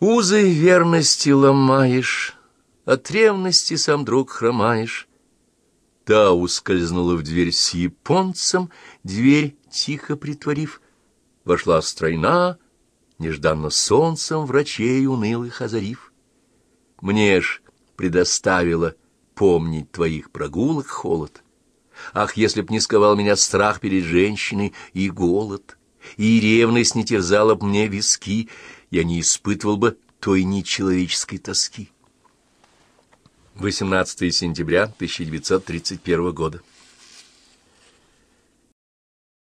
Узы верности ломаешь, от ревности сам друг хромаешь. Та ускользнула в дверь с японцем, дверь тихо притворив. Вошла стройна, нежданно солнцем врачей унылых озарив. Мне ж предоставила помнить твоих прогулок холод. Ах, если б не сковал меня страх перед женщиной и голод, и ревность не терзала б мне виски, я не испытывал бы той нечеловеческой тоски. 18 сентября 1931 года.